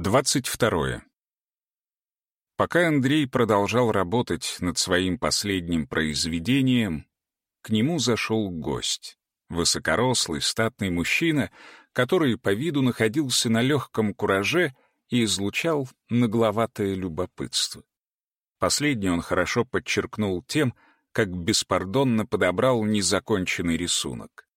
22. Пока Андрей продолжал работать над своим последним произведением, к нему зашел гость. Высокорослый, статный мужчина, который по виду находился на легком кураже и излучал нагловатое любопытство. Последний он хорошо подчеркнул тем, как беспардонно подобрал незаконченный рисунок.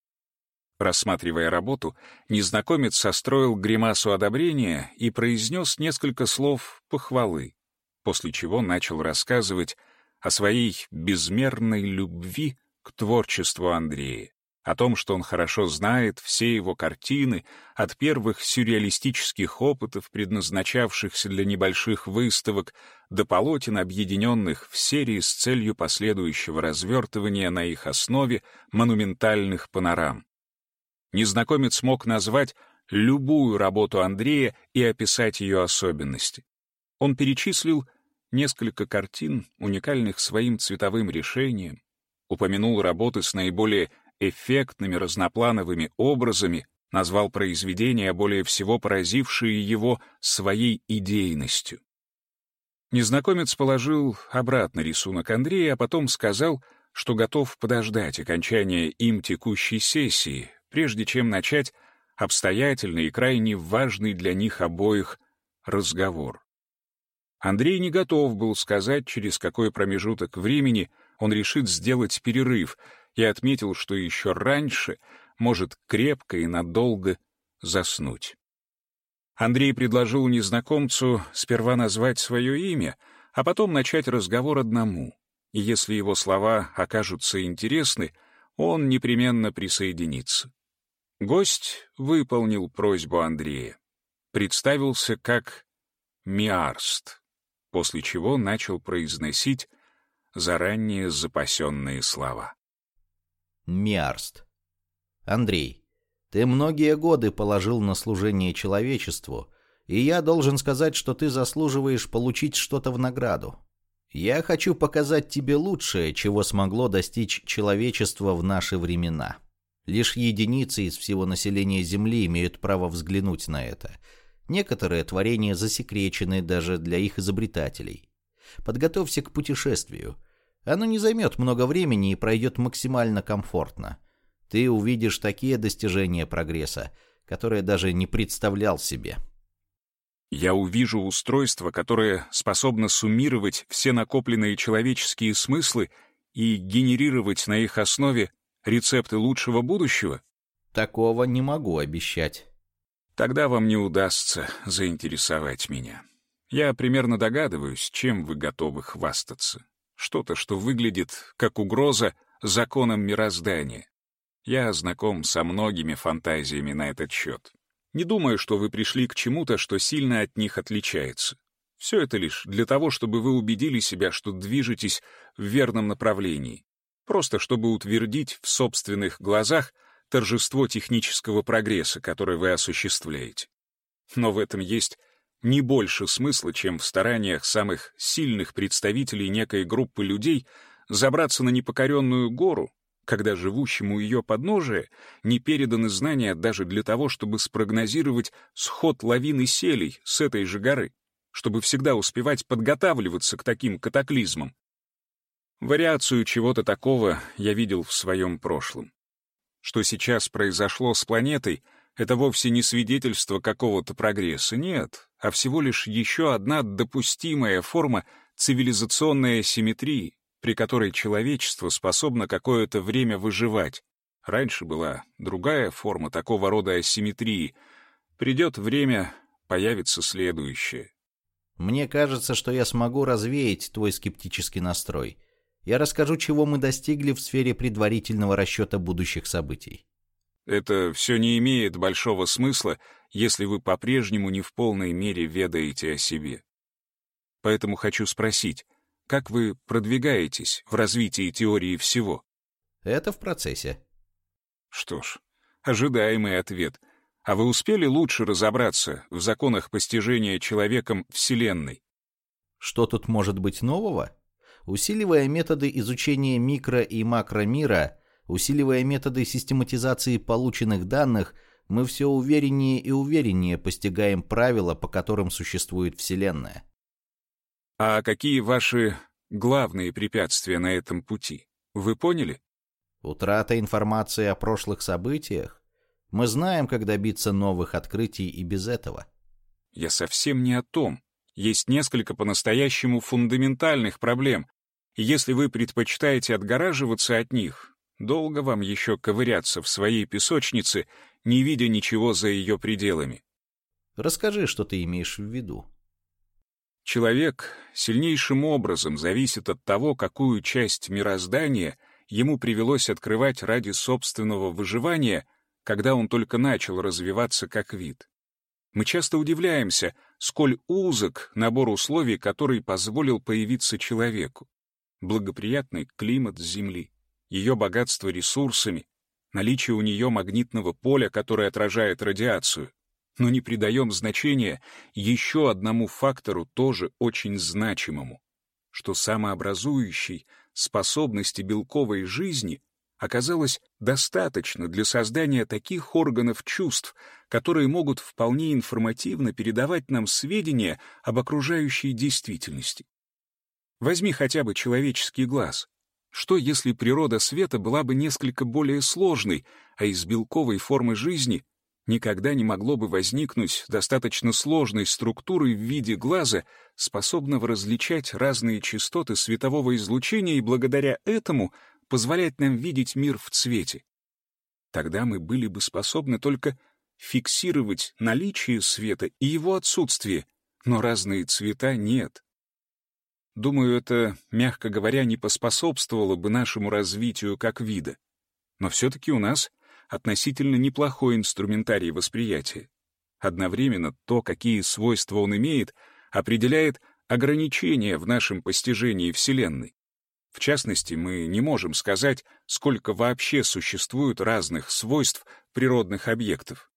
Рассматривая работу, незнакомец состроил гримасу одобрения и произнес несколько слов похвалы, после чего начал рассказывать о своей безмерной любви к творчеству Андрея, о том, что он хорошо знает все его картины, от первых сюрреалистических опытов, предназначавшихся для небольших выставок, до полотен, объединенных в серии с целью последующего развертывания на их основе монументальных панорам. Незнакомец мог назвать любую работу Андрея и описать ее особенности. Он перечислил несколько картин, уникальных своим цветовым решением, упомянул работы с наиболее эффектными разноплановыми образами, назвал произведения, более всего поразившие его своей идейностью. Незнакомец положил обратно рисунок Андрея, а потом сказал, что готов подождать окончания им текущей сессии, прежде чем начать обстоятельный и крайне важный для них обоих разговор. Андрей не готов был сказать, через какой промежуток времени он решит сделать перерыв, и отметил, что еще раньше может крепко и надолго заснуть. Андрей предложил незнакомцу сперва назвать свое имя, а потом начать разговор одному, и если его слова окажутся интересны, он непременно присоединится. Гость выполнил просьбу Андрея. Представился как Миарст, после чего начал произносить заранее запасенные слова. Миарст. Андрей, ты многие годы положил на служение человечеству, и я должен сказать, что ты заслуживаешь получить что-то в награду. Я хочу показать тебе лучшее, чего смогло достичь человечество в наши времена. Лишь единицы из всего населения Земли имеют право взглянуть на это. Некоторые творения засекречены даже для их изобретателей. Подготовься к путешествию. Оно не займет много времени и пройдет максимально комфортно. Ты увидишь такие достижения прогресса, которые даже не представлял себе. Я увижу устройство, которое способно суммировать все накопленные человеческие смыслы и генерировать на их основе Рецепты лучшего будущего? Такого не могу обещать. Тогда вам не удастся заинтересовать меня. Я примерно догадываюсь, чем вы готовы хвастаться. Что-то, что выглядит как угроза законам мироздания. Я знаком со многими фантазиями на этот счет. Не думаю, что вы пришли к чему-то, что сильно от них отличается. Все это лишь для того, чтобы вы убедили себя, что движетесь в верном направлении, просто чтобы утвердить в собственных глазах торжество технического прогресса, который вы осуществляете. Но в этом есть не больше смысла, чем в стараниях самых сильных представителей некой группы людей забраться на непокоренную гору, когда живущему ее подножия не переданы знания даже для того, чтобы спрогнозировать сход лавины селей с этой же горы, чтобы всегда успевать подготавливаться к таким катаклизмам, Вариацию чего-то такого я видел в своем прошлом. Что сейчас произошло с планетой, это вовсе не свидетельство какого-то прогресса, нет, а всего лишь еще одна допустимая форма цивилизационной асимметрии, при которой человечество способно какое-то время выживать. Раньше была другая форма такого рода асимметрии. Придет время, появится следующее. Мне кажется, что я смогу развеять твой скептический настрой — я расскажу, чего мы достигли в сфере предварительного расчета будущих событий. Это все не имеет большого смысла, если вы по-прежнему не в полной мере ведаете о себе. Поэтому хочу спросить, как вы продвигаетесь в развитии теории всего? Это в процессе. Что ж, ожидаемый ответ. А вы успели лучше разобраться в законах постижения человеком Вселенной? Что тут может быть нового? Усиливая методы изучения микро- и макромира, усиливая методы систематизации полученных данных, мы все увереннее и увереннее постигаем правила, по которым существует Вселенная. А какие ваши главные препятствия на этом пути? Вы поняли? Утрата информации о прошлых событиях. Мы знаем, как добиться новых открытий и без этого. Я совсем не о том. Есть несколько по-настоящему фундаментальных проблем. Если вы предпочитаете отгораживаться от них, долго вам еще ковыряться в своей песочнице, не видя ничего за ее пределами. Расскажи, что ты имеешь в виду. Человек сильнейшим образом зависит от того, какую часть мироздания ему привелось открывать ради собственного выживания, когда он только начал развиваться как вид. Мы часто удивляемся, сколь узок набор условий, который позволил появиться человеку. Благоприятный климат Земли, ее богатство ресурсами, наличие у нее магнитного поля, которое отражает радиацию. Но не придаем значения еще одному фактору, тоже очень значимому, что самообразующей способности белковой жизни оказалось достаточно для создания таких органов чувств, которые могут вполне информативно передавать нам сведения об окружающей действительности. Возьми хотя бы человеческий глаз. Что, если природа света была бы несколько более сложной, а из белковой формы жизни никогда не могло бы возникнуть достаточно сложной структуры в виде глаза, способного различать разные частоты светового излучения и благодаря этому — позволяет нам видеть мир в цвете. Тогда мы были бы способны только фиксировать наличие света и его отсутствие, но разные цвета нет. Думаю, это, мягко говоря, не поспособствовало бы нашему развитию как вида. Но все-таки у нас относительно неплохой инструментарий восприятия. Одновременно то, какие свойства он имеет, определяет ограничения в нашем постижении Вселенной. В частности, мы не можем сказать, сколько вообще существует разных свойств природных объектов.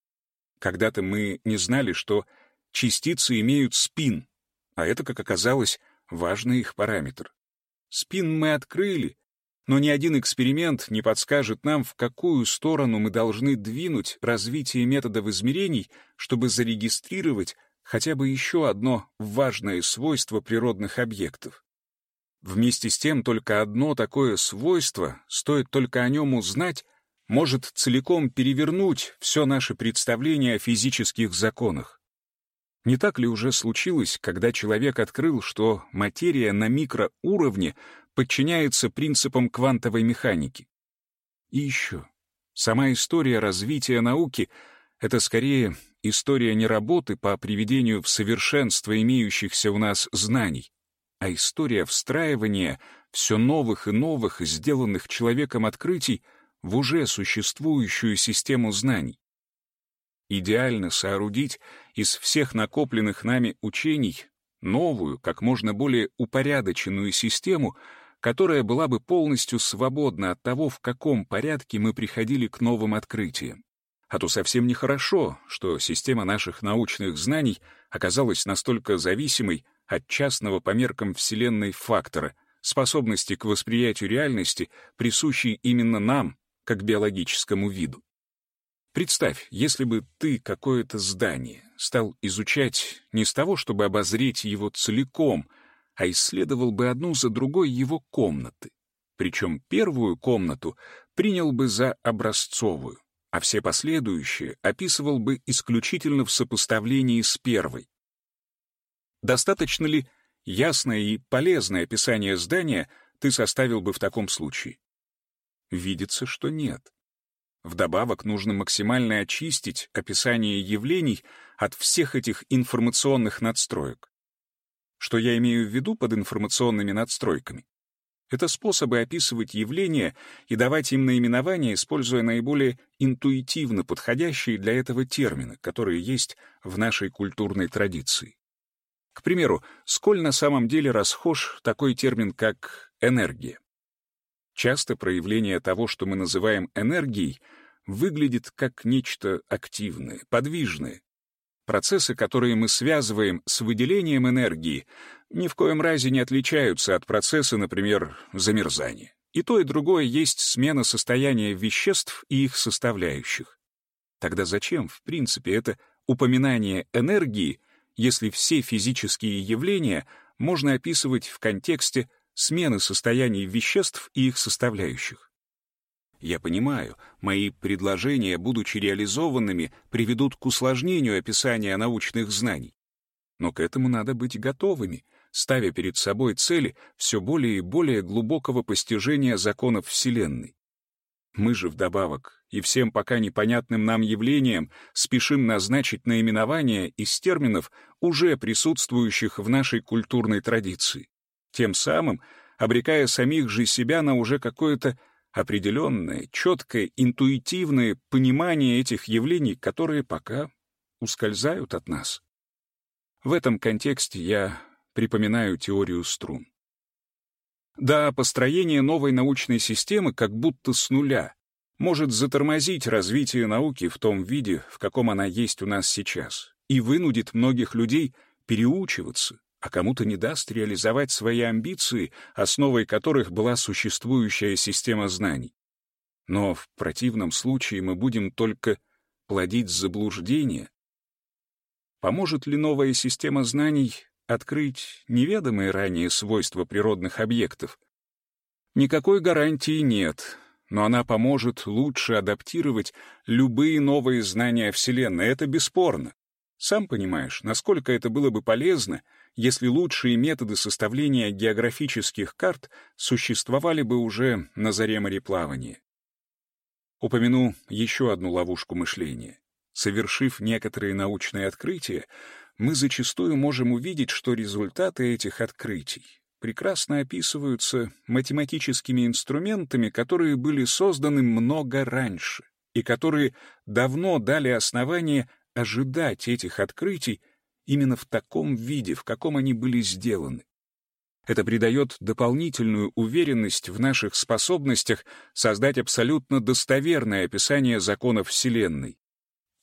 Когда-то мы не знали, что частицы имеют спин, а это, как оказалось, важный их параметр. Спин мы открыли, но ни один эксперимент не подскажет нам, в какую сторону мы должны двинуть развитие методов измерений, чтобы зарегистрировать хотя бы еще одно важное свойство природных объектов. Вместе с тем только одно такое свойство, стоит только о нем узнать, может целиком перевернуть все наше представление о физических законах. Не так ли уже случилось, когда человек открыл, что материя на микроуровне подчиняется принципам квантовой механики? И еще. Сама история развития науки — это скорее история не работы по приведению в совершенство имеющихся у нас знаний, а история встраивания все новых и новых, сделанных человеком открытий в уже существующую систему знаний. Идеально соорудить из всех накопленных нами учений новую, как можно более упорядоченную систему, которая была бы полностью свободна от того, в каком порядке мы приходили к новым открытиям. А то совсем нехорошо, что система наших научных знаний оказалась настолько зависимой от частного по меркам Вселенной фактора, способности к восприятию реальности, присущей именно нам, как биологическому виду. Представь, если бы ты какое-то здание стал изучать не с того, чтобы обозреть его целиком, а исследовал бы одну за другой его комнаты. Причем первую комнату принял бы за образцовую, а все последующие описывал бы исключительно в сопоставлении с первой. Достаточно ли ясное и полезное описание здания ты составил бы в таком случае? Видится, что нет. Вдобавок нужно максимально очистить описание явлений от всех этих информационных надстроек. Что я имею в виду под информационными надстройками? Это способы описывать явления и давать им наименования, используя наиболее интуитивно подходящие для этого термины, которые есть в нашей культурной традиции. К примеру, сколь на самом деле расхож такой термин, как энергия. Часто проявление того, что мы называем энергией, выглядит как нечто активное, подвижное. Процессы, которые мы связываем с выделением энергии, ни в коем разе не отличаются от процесса, например, замерзания. И то, и другое есть смена состояния веществ и их составляющих. Тогда зачем, в принципе, это упоминание энергии, если все физические явления можно описывать в контексте смены состояний веществ и их составляющих? Я понимаю, мои предложения, будучи реализованными, приведут к усложнению описания научных знаний. Но к этому надо быть готовыми, ставя перед собой цели все более и более глубокого постижения законов Вселенной. Мы же вдобавок и всем пока непонятным нам явлениям спешим назначить наименования из терминов, уже присутствующих в нашей культурной традиции, тем самым обрекая самих же себя на уже какое-то определенное, четкое, интуитивное понимание этих явлений, которые пока ускользают от нас. В этом контексте я припоминаю теорию струн. Да, построение новой научной системы как будто с нуля может затормозить развитие науки в том виде, в каком она есть у нас сейчас, и вынудит многих людей переучиваться, а кому-то не даст реализовать свои амбиции, основой которых была существующая система знаний. Но в противном случае мы будем только плодить заблуждения. Поможет ли новая система знаний открыть неведомые ранее свойства природных объектов? Никакой гарантии нет, но она поможет лучше адаптировать любые новые знания Вселенной, это бесспорно. Сам понимаешь, насколько это было бы полезно, если лучшие методы составления географических карт существовали бы уже на заре мореплавания. Упомяну еще одну ловушку мышления. Совершив некоторые научные открытия, мы зачастую можем увидеть, что результаты этих открытий прекрасно описываются математическими инструментами, которые были созданы много раньше и которые давно дали основание ожидать этих открытий именно в таком виде, в каком они были сделаны. Это придает дополнительную уверенность в наших способностях создать абсолютно достоверное описание законов Вселенной.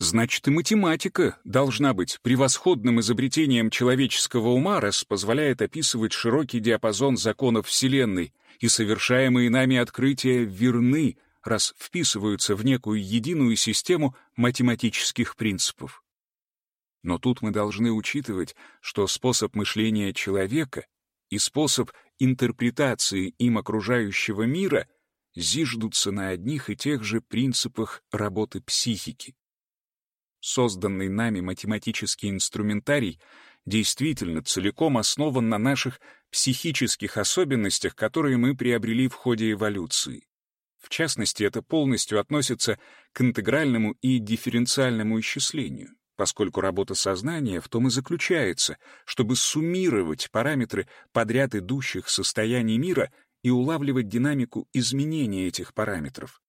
Значит, и математика должна быть превосходным изобретением человеческого ума, раз позволяет описывать широкий диапазон законов Вселенной, и совершаемые нами открытия верны, раз вписываются в некую единую систему математических принципов. Но тут мы должны учитывать, что способ мышления человека и способ интерпретации им окружающего мира зиждутся на одних и тех же принципах работы психики. Созданный нами математический инструментарий действительно целиком основан на наших психических особенностях, которые мы приобрели в ходе эволюции. В частности, это полностью относится к интегральному и дифференциальному исчислению поскольку работа сознания в том и заключается, чтобы суммировать параметры подряд идущих состояний мира и улавливать динамику изменения этих параметров.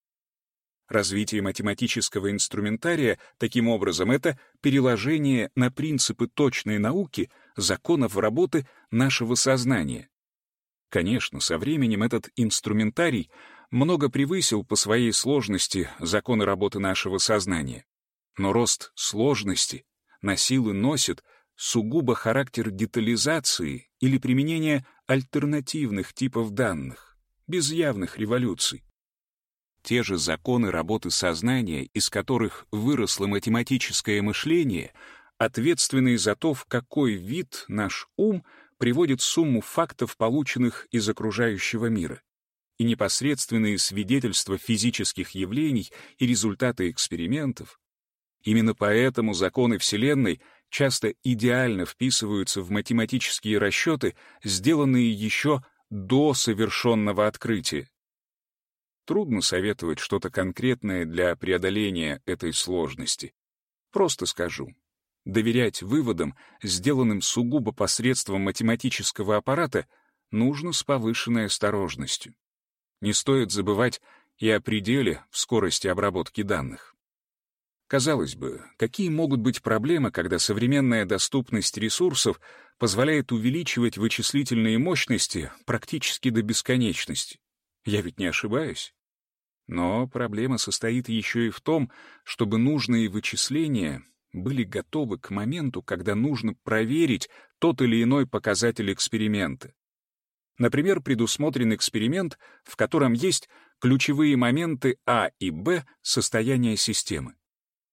Развитие математического инструментария, таким образом, это переложение на принципы точной науки законов работы нашего сознания. Конечно, со временем этот инструментарий много превысил по своей сложности законы работы нашего сознания. Но рост сложности на силы носит сугубо характер детализации или применения альтернативных типов данных, без явных революций. Те же законы работы сознания, из которых выросло математическое мышление, ответственные за то, в какой вид наш ум приводит сумму фактов, полученных из окружающего мира, и непосредственные свидетельства физических явлений и результаты экспериментов, Именно поэтому законы Вселенной часто идеально вписываются в математические расчеты, сделанные еще до совершенного открытия. Трудно советовать что-то конкретное для преодоления этой сложности. Просто скажу. Доверять выводам, сделанным сугубо посредством математического аппарата, нужно с повышенной осторожностью. Не стоит забывать и о пределе в скорости обработки данных. Казалось бы, какие могут быть проблемы, когда современная доступность ресурсов позволяет увеличивать вычислительные мощности практически до бесконечности? Я ведь не ошибаюсь. Но проблема состоит еще и в том, чтобы нужные вычисления были готовы к моменту, когда нужно проверить тот или иной показатель эксперимента. Например, предусмотрен эксперимент, в котором есть ключевые моменты А и Б состояния системы.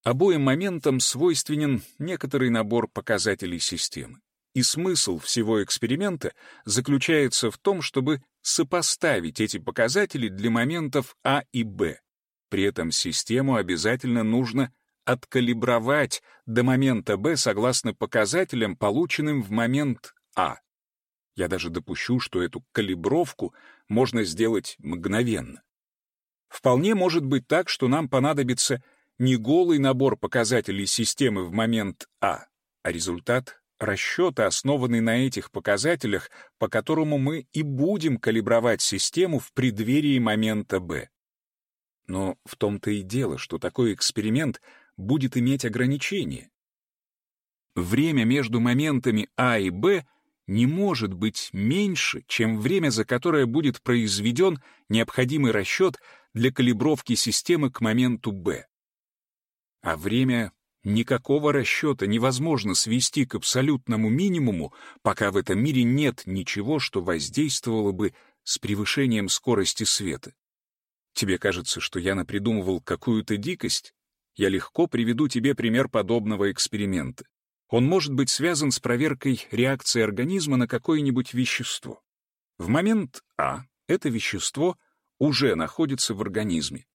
Обоим моментам свойственен некоторый набор показателей системы. И смысл всего эксперимента заключается в том, чтобы сопоставить эти показатели для моментов А и Б. При этом систему обязательно нужно откалибровать до момента Б согласно показателям, полученным в момент А. Я даже допущу, что эту калибровку можно сделать мгновенно. Вполне может быть так, что нам понадобится не голый набор показателей системы в момент А, а результат расчета, основанный на этих показателях, по которому мы и будем калибровать систему в преддверии момента Б. Но в том-то и дело, что такой эксперимент будет иметь ограничения. Время между моментами А и Б не может быть меньше, чем время, за которое будет произведен необходимый расчет для калибровки системы к моменту Б. А время никакого расчета невозможно свести к абсолютному минимуму, пока в этом мире нет ничего, что воздействовало бы с превышением скорости света. Тебе кажется, что я напридумывал какую-то дикость? Я легко приведу тебе пример подобного эксперимента. Он может быть связан с проверкой реакции организма на какое-нибудь вещество. В момент А это вещество уже находится в организме,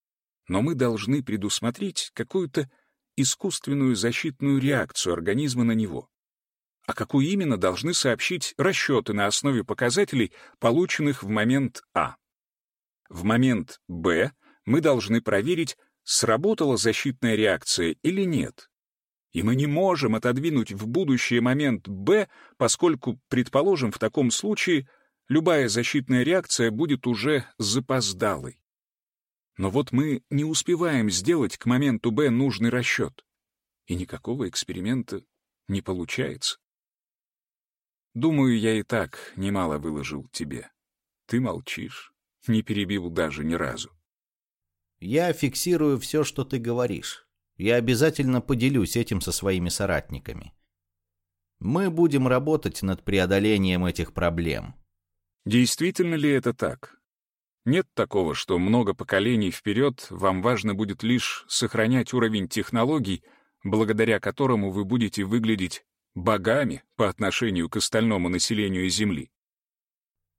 но мы должны предусмотреть какую-то искусственную защитную реакцию организма на него. А какую именно должны сообщить расчеты на основе показателей, полученных в момент А. В момент Б мы должны проверить, сработала защитная реакция или нет. И мы не можем отодвинуть в будущее момент Б, поскольку, предположим, в таком случае любая защитная реакция будет уже запоздалой. Но вот мы не успеваем сделать к моменту Б нужный расчет, и никакого эксперимента не получается. Думаю, я и так немало выложил тебе. Ты молчишь, не перебил даже ни разу. Я фиксирую все, что ты говоришь. Я обязательно поделюсь этим со своими соратниками. Мы будем работать над преодолением этих проблем. Действительно ли это так? Нет такого, что много поколений вперед вам важно будет лишь сохранять уровень технологий, благодаря которому вы будете выглядеть богами по отношению к остальному населению Земли.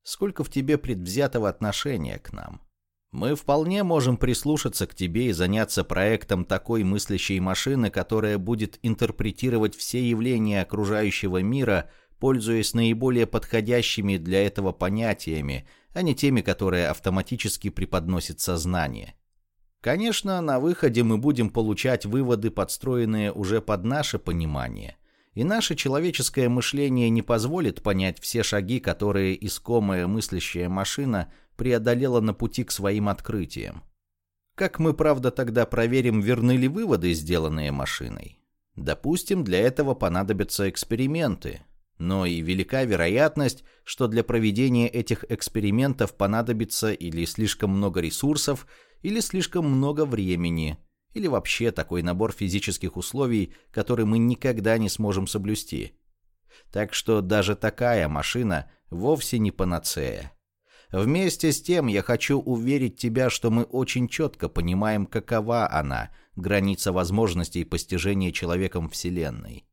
Сколько в тебе предвзятого отношения к нам? Мы вполне можем прислушаться к тебе и заняться проектом такой мыслящей машины, которая будет интерпретировать все явления окружающего мира, пользуясь наиболее подходящими для этого понятиями, а не теми, которые автоматически преподносит сознание. Конечно, на выходе мы будем получать выводы, подстроенные уже под наше понимание. И наше человеческое мышление не позволит понять все шаги, которые искомая мыслящая машина преодолела на пути к своим открытиям. Как мы, правда, тогда проверим, верны ли выводы, сделанные машиной? Допустим, для этого понадобятся эксперименты, но и велика вероятность, что для проведения этих экспериментов понадобится или слишком много ресурсов, или слишком много времени, или вообще такой набор физических условий, который мы никогда не сможем соблюсти. Так что даже такая машина вовсе не панацея. Вместе с тем я хочу уверить тебя, что мы очень четко понимаем, какова она, граница возможностей постижения человеком Вселенной.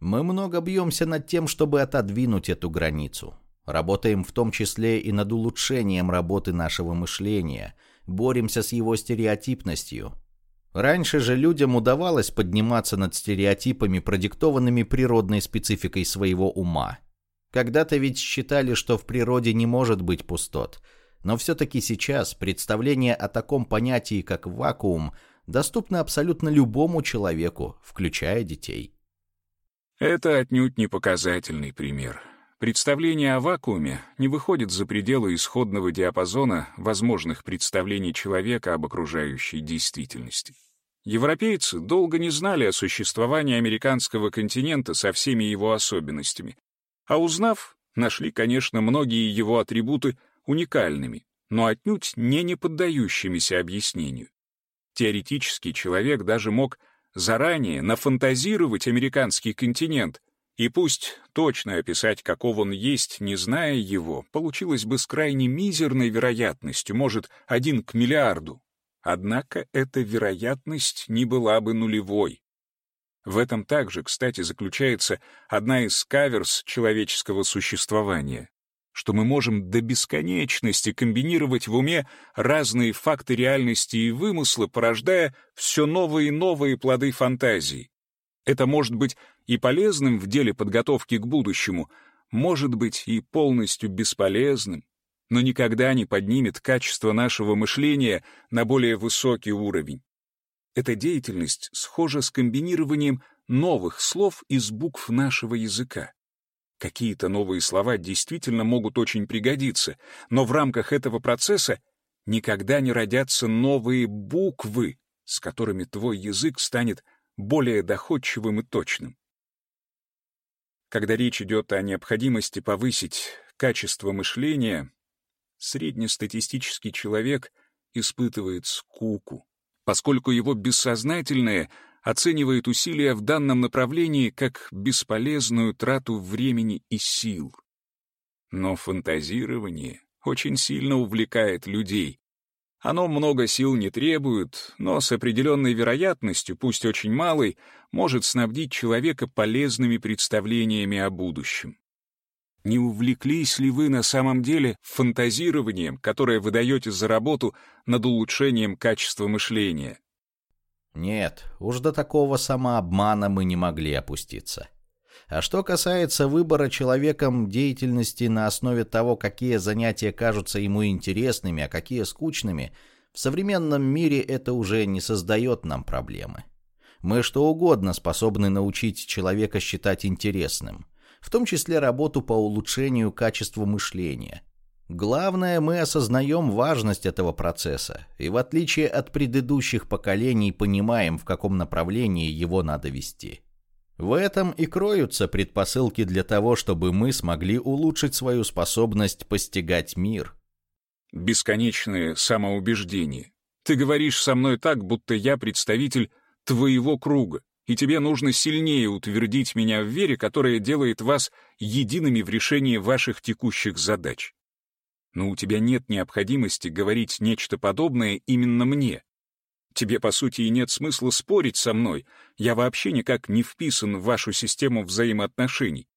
Мы много бьемся над тем, чтобы отодвинуть эту границу. Работаем в том числе и над улучшением работы нашего мышления, боремся с его стереотипностью. Раньше же людям удавалось подниматься над стереотипами, продиктованными природной спецификой своего ума. Когда-то ведь считали, что в природе не может быть пустот, но все-таки сейчас представление о таком понятии, как вакуум, доступно абсолютно любому человеку, включая детей. Это отнюдь не показательный пример. Представление о вакууме не выходит за пределы исходного диапазона возможных представлений человека об окружающей действительности. Европейцы долго не знали о существовании американского континента со всеми его особенностями, а узнав, нашли, конечно, многие его атрибуты уникальными, но отнюдь не неподдающимися объяснению. Теоретически человек даже мог заранее нафантазировать американский континент, и пусть точно описать, каков он есть, не зная его, получилось бы с крайне мизерной вероятностью, может, один к миллиарду. Однако эта вероятность не была бы нулевой. В этом также, кстати, заключается одна из каверс человеческого существования, что мы можем до бесконечности комбинировать в уме разные факты реальности и вымысла, порождая все новые и новые плоды фантазии. Это может быть и полезным в деле подготовки к будущему, может быть и полностью бесполезным, но никогда не поднимет качество нашего мышления на более высокий уровень. Эта деятельность схожа с комбинированием новых слов из букв нашего языка. Какие-то новые слова действительно могут очень пригодиться, но в рамках этого процесса никогда не родятся новые буквы, с которыми твой язык станет более доходчивым и точным. Когда речь идет о необходимости повысить качество мышления, среднестатистический человек испытывает скуку, поскольку его бессознательное оценивает усилия в данном направлении как бесполезную трату времени и сил. Но фантазирование очень сильно увлекает людей. Оно много сил не требует, но с определенной вероятностью, пусть очень малой, может снабдить человека полезными представлениями о будущем. Не увлеклись ли вы на самом деле фантазированием, которое вы даете за работу над улучшением качества мышления? Нет, уж до такого самообмана мы не могли опуститься. А что касается выбора человеком деятельности на основе того, какие занятия кажутся ему интересными, а какие скучными, в современном мире это уже не создает нам проблемы. Мы что угодно способны научить человека считать интересным – в том числе работу по улучшению качества мышления. Главное, мы осознаем важность этого процесса и, в отличие от предыдущих поколений, понимаем, в каком направлении его надо вести. В этом и кроются предпосылки для того, чтобы мы смогли улучшить свою способность постигать мир. Бесконечное самоубеждение. Ты говоришь со мной так, будто я представитель твоего круга и тебе нужно сильнее утвердить меня в вере, которая делает вас едиными в решении ваших текущих задач. Но у тебя нет необходимости говорить нечто подобное именно мне. Тебе, по сути, и нет смысла спорить со мной. Я вообще никак не вписан в вашу систему взаимоотношений.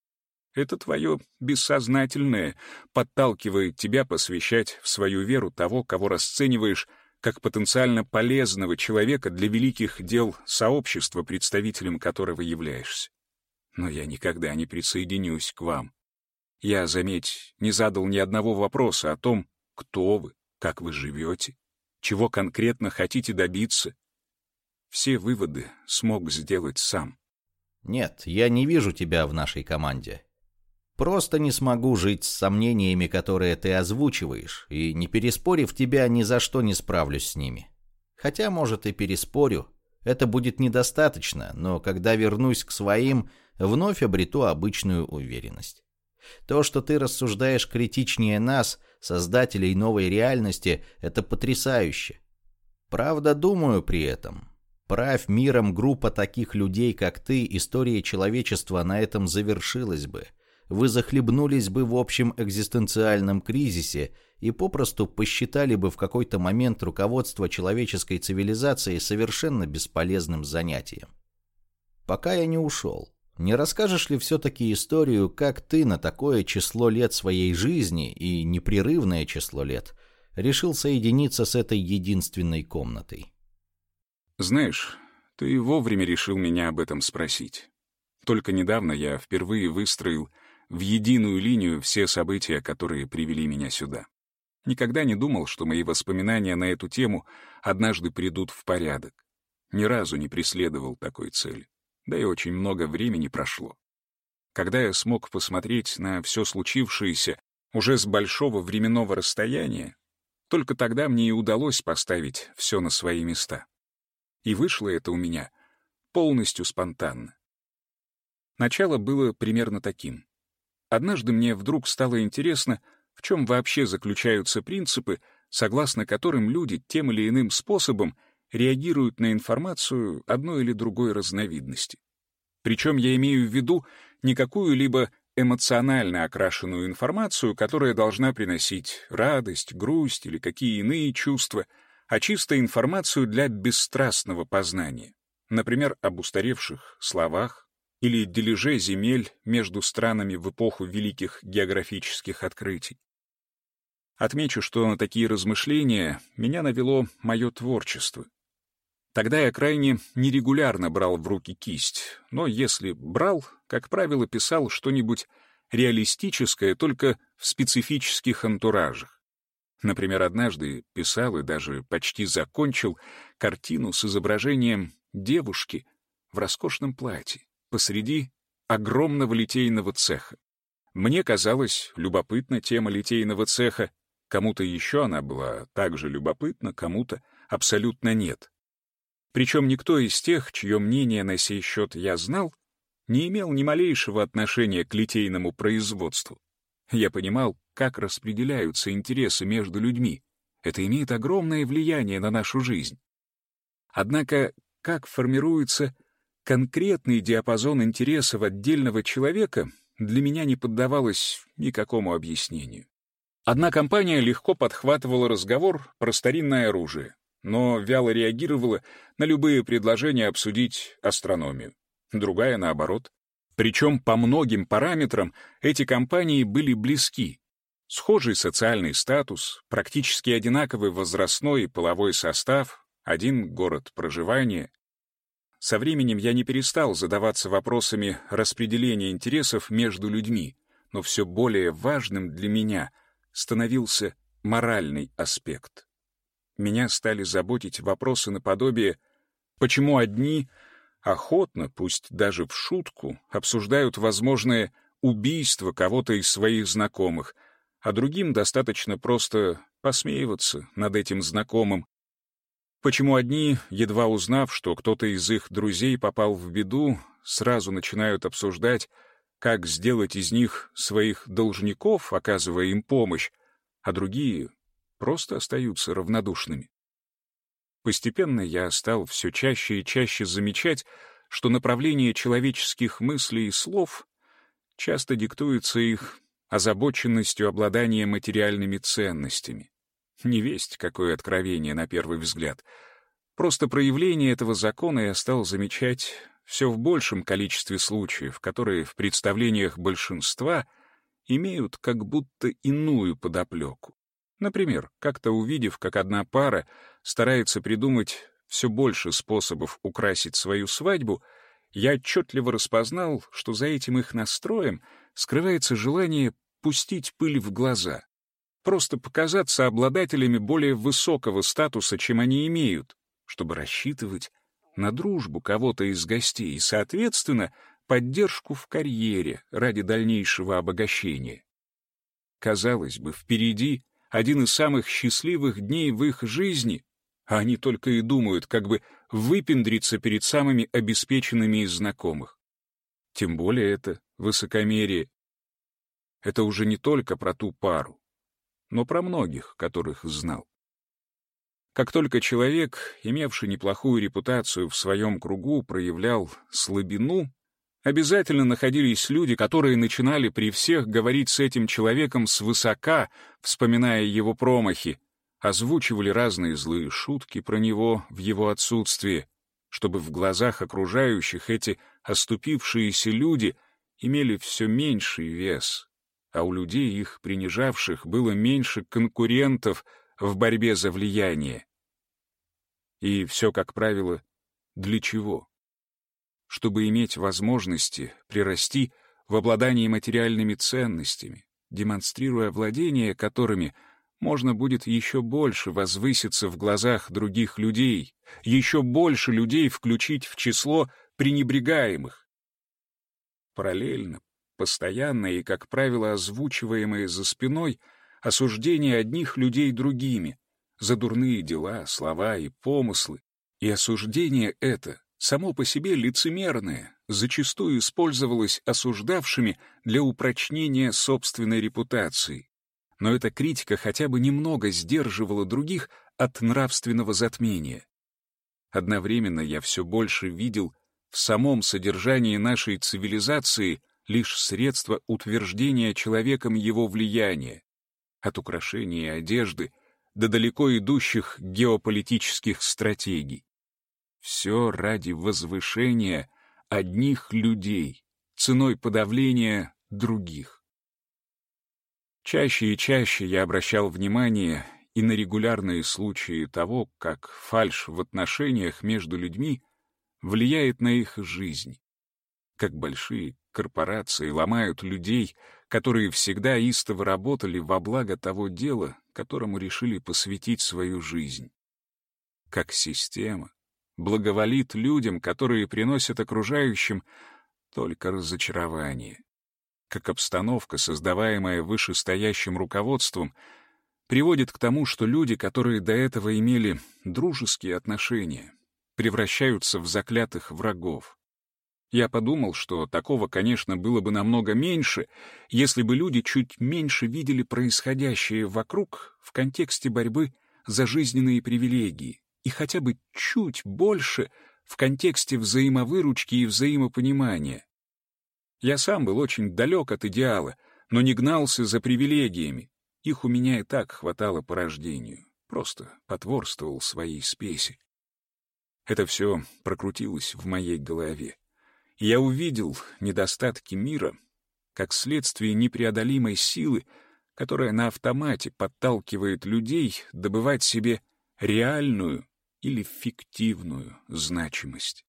Это твое бессознательное подталкивает тебя посвящать в свою веру того, кого расцениваешь как потенциально полезного человека для великих дел сообщества, представителем которого являешься. Но я никогда не присоединюсь к вам. Я, заметь, не задал ни одного вопроса о том, кто вы, как вы живете, чего конкретно хотите добиться. Все выводы смог сделать сам. Нет, я не вижу тебя в нашей команде. Просто не смогу жить с сомнениями, которые ты озвучиваешь, и, не переспорив тебя, ни за что не справлюсь с ними. Хотя, может, и переспорю. Это будет недостаточно, но когда вернусь к своим, вновь обрету обычную уверенность. То, что ты рассуждаешь критичнее нас, создателей новой реальности, это потрясающе. Правда, думаю при этом. Правь миром группа таких людей, как ты, история человечества на этом завершилась бы – вы захлебнулись бы в общем экзистенциальном кризисе и попросту посчитали бы в какой-то момент руководство человеческой цивилизации совершенно бесполезным занятием. Пока я не ушел, не расскажешь ли все-таки историю, как ты на такое число лет своей жизни и непрерывное число лет решил соединиться с этой единственной комнатой? Знаешь, ты вовремя решил меня об этом спросить. Только недавно я впервые выстроил в единую линию все события, которые привели меня сюда. Никогда не думал, что мои воспоминания на эту тему однажды придут в порядок. Ни разу не преследовал такой цели. Да и очень много времени прошло. Когда я смог посмотреть на все случившееся уже с большого временного расстояния, только тогда мне и удалось поставить все на свои места. И вышло это у меня полностью спонтанно. Начало было примерно таким. Однажды мне вдруг стало интересно, в чем вообще заключаются принципы, согласно которым люди тем или иным способом реагируют на информацию одной или другой разновидности. Причем я имею в виду не какую-либо эмоционально окрашенную информацию, которая должна приносить радость, грусть или какие иные чувства, а чисто информацию для бесстрастного познания, например, об устаревших словах или дележе земель между странами в эпоху великих географических открытий. Отмечу, что на такие размышления меня навело мое творчество. Тогда я крайне нерегулярно брал в руки кисть, но если брал, как правило, писал что-нибудь реалистическое только в специфических антуражах. Например, однажды писал и даже почти закончил картину с изображением девушки в роскошном платье посреди огромного литейного цеха. Мне казалось любопытна тема литейного цеха, кому-то еще она была также любопытна, кому-то абсолютно нет. Причем никто из тех, чье мнение на сей счет я знал, не имел ни малейшего отношения к литейному производству. Я понимал, как распределяются интересы между людьми. Это имеет огромное влияние на нашу жизнь. Однако, как формируется конкретный диапазон интересов отдельного человека, для меня не поддавалось никакому объяснению. Одна компания легко подхватывала разговор про старинное оружие, но вяло реагировала на любые предложения обсудить астрономию. Другая, наоборот. Причем по многим параметрам эти компании были близки. Схожий социальный статус, практически одинаковый возрастной и половой состав, один город проживания. Со временем я не перестал задаваться вопросами распределения интересов между людьми, но все более важным для меня становился моральный аспект. Меня стали заботить вопросы наподобие «почему одни охотно, пусть даже в шутку, обсуждают возможное убийство кого-то из своих знакомых, а другим достаточно просто посмеиваться над этим знакомым. Почему одни, едва узнав, что кто-то из их друзей попал в беду, сразу начинают обсуждать, как сделать из них своих должников, оказывая им помощь, а другие просто остаются равнодушными. Постепенно я стал все чаще и чаще замечать, что направление человеческих мыслей и слов часто диктуется их озабоченностью обладания материальными ценностями. Не весть, какое откровение на первый взгляд. Просто проявление этого закона я стал замечать все в большем количестве случаев, которые в представлениях большинства имеют как будто иную подоплеку. Например, как-то увидев, как одна пара старается придумать все больше способов украсить свою свадьбу, я отчетливо распознал, что за этим их настроем скрывается желание пустить пыль в глаза, просто показаться обладателями более высокого статуса, чем они имеют, чтобы рассчитывать на дружбу кого-то из гостей и, соответственно, поддержку в карьере ради дальнейшего обогащения. Казалось бы, впереди один из самых счастливых дней в их жизни, а они только и думают, как бы выпендриться перед самыми обеспеченными из знакомых. Тем более это высокомерие. Это уже не только про ту пару, но про многих, которых знал. Как только человек, имевший неплохую репутацию в своем кругу, проявлял слабину, Обязательно находились люди, которые начинали при всех говорить с этим человеком свысока, вспоминая его промахи, озвучивали разные злые шутки про него в его отсутствие, чтобы в глазах окружающих эти оступившиеся люди имели все меньший вес, а у людей, их принижавших, было меньше конкурентов в борьбе за влияние. И все, как правило, для чего? Чтобы иметь возможности прирасти в обладании материальными ценностями, демонстрируя владение которыми можно будет еще больше возвыситься в глазах других людей, еще больше людей включить в число пренебрегаемых. Параллельно, постоянно и, как правило, озвучиваемые за спиной осуждение одних людей другими за дурные дела, слова и помыслы, и осуждение это само по себе лицемерное, зачастую использовалось осуждавшими для упрочнения собственной репутации. Но эта критика хотя бы немного сдерживала других от нравственного затмения. Одновременно я все больше видел в самом содержании нашей цивилизации лишь средство утверждения человеком его влияния, от украшения одежды до далеко идущих геополитических стратегий. Все ради возвышения одних людей, ценой подавления других. Чаще и чаще я обращал внимание и на регулярные случаи того, как фальшь в отношениях между людьми влияет на их жизнь, как большие корпорации ломают людей, которые всегда истово работали во благо того дела, которому решили посвятить свою жизнь. Как система благоволит людям, которые приносят окружающим только разочарование. Как обстановка, создаваемая вышестоящим руководством, приводит к тому, что люди, которые до этого имели дружеские отношения, превращаются в заклятых врагов. Я подумал, что такого, конечно, было бы намного меньше, если бы люди чуть меньше видели происходящее вокруг в контексте борьбы за жизненные привилегии и хотя бы чуть больше в контексте взаимовыручки и взаимопонимания. Я сам был очень далек от идеала, но не гнался за привилегиями. Их у меня и так хватало по рождению. Просто потворствовал своей спеси. Это все прокрутилось в моей голове. Я увидел недостатки мира как следствие непреодолимой силы, которая на автомате подталкивает людей добывать себе реальную или фиктивную значимость.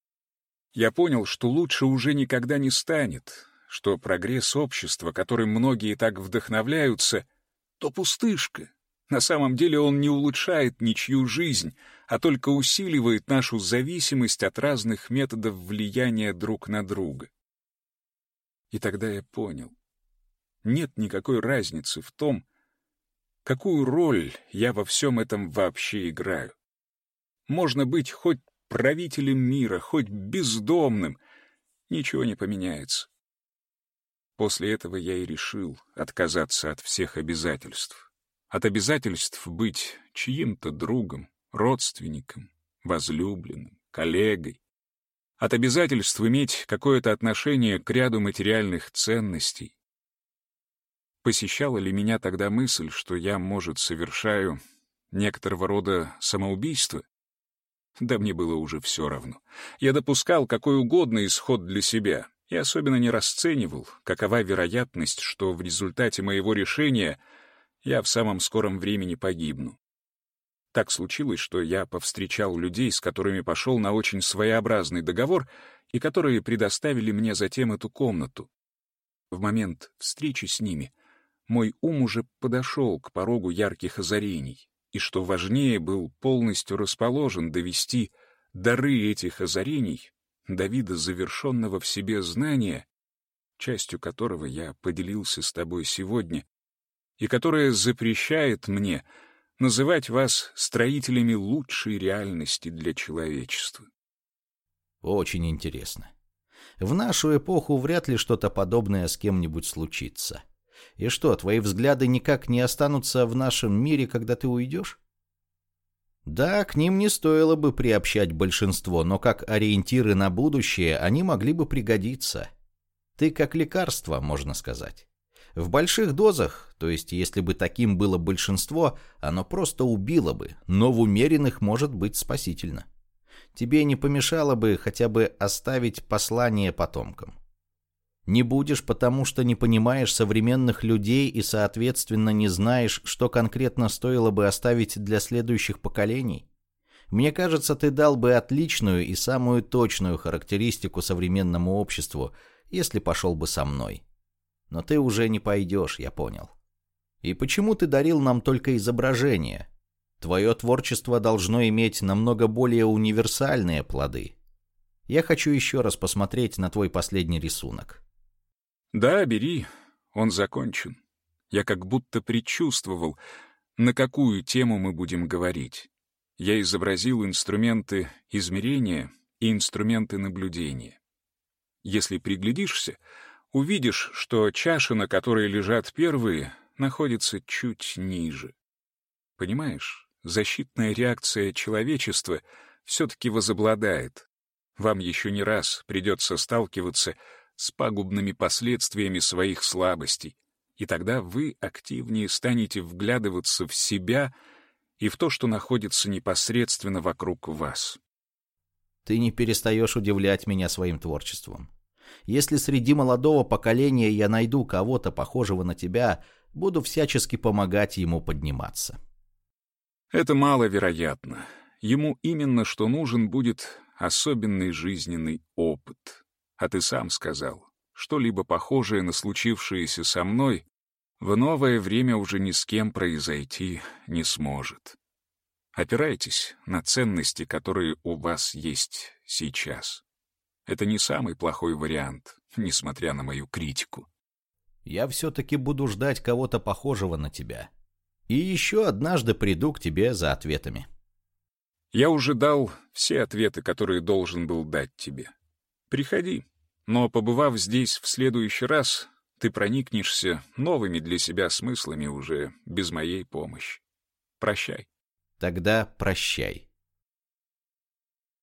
Я понял, что лучше уже никогда не станет, что прогресс общества, которым многие так вдохновляются, то пустышка. На самом деле он не улучшает ничью жизнь, а только усиливает нашу зависимость от разных методов влияния друг на друга. И тогда я понял, нет никакой разницы в том, какую роль я во всем этом вообще играю. Можно быть хоть правителем мира, хоть бездомным, ничего не поменяется. После этого я и решил отказаться от всех обязательств. От обязательств быть чьим-то другом, родственником, возлюбленным, коллегой. От обязательств иметь какое-то отношение к ряду материальных ценностей. Посещала ли меня тогда мысль, что я, может, совершаю некоторого рода самоубийство? Да мне было уже все равно. Я допускал какой угодно исход для себя и особенно не расценивал, какова вероятность, что в результате моего решения я в самом скором времени погибну. Так случилось, что я повстречал людей, с которыми пошел на очень своеобразный договор и которые предоставили мне затем эту комнату. В момент встречи с ними мой ум уже подошел к порогу ярких озарений, и, что важнее, был полностью расположен довести дары этих озарений до вида завершенного в себе знания, частью которого я поделился с тобой сегодня, и которое запрещает мне — называть вас строителями лучшей реальности для человечества. Очень интересно. В нашу эпоху вряд ли что-то подобное с кем-нибудь случится. И что, твои взгляды никак не останутся в нашем мире, когда ты уйдешь? Да, к ним не стоило бы приобщать большинство, но как ориентиры на будущее они могли бы пригодиться. Ты как лекарство, можно сказать. В больших дозах, то есть если бы таким было большинство, оно просто убило бы, но в умеренных может быть спасительно. Тебе не помешало бы хотя бы оставить послание потомкам. Не будешь, потому что не понимаешь современных людей и, соответственно, не знаешь, что конкретно стоило бы оставить для следующих поколений? Мне кажется, ты дал бы отличную и самую точную характеристику современному обществу, если пошел бы со мной. Но ты уже не пойдешь, я понял. И почему ты дарил нам только изображения? Твое творчество должно иметь намного более универсальные плоды. Я хочу еще раз посмотреть на твой последний рисунок. Да, бери, он закончен. Я как будто предчувствовал, на какую тему мы будем говорить. Я изобразил инструменты измерения и инструменты наблюдения. Если приглядишься, увидишь, что чаша, на которой лежат первые, находится чуть ниже. Понимаешь, защитная реакция человечества все-таки возобладает. Вам еще не раз придется сталкиваться с пагубными последствиями своих слабостей, и тогда вы активнее станете вглядываться в себя и в то, что находится непосредственно вокруг вас. Ты не перестаешь удивлять меня своим творчеством. Если среди молодого поколения я найду кого-то похожего на тебя, буду всячески помогать ему подниматься. Это маловероятно. Ему именно что нужен будет особенный жизненный опыт. А ты сам сказал, что-либо похожее на случившееся со мной в новое время уже ни с кем произойти не сможет. Опирайтесь на ценности, которые у вас есть сейчас. Это не самый плохой вариант, несмотря на мою критику. Я все-таки буду ждать кого-то похожего на тебя. И еще однажды приду к тебе за ответами. Я уже дал все ответы, которые должен был дать тебе. Приходи, но, побывав здесь в следующий раз, ты проникнешься новыми для себя смыслами уже без моей помощи. Прощай. Тогда прощай.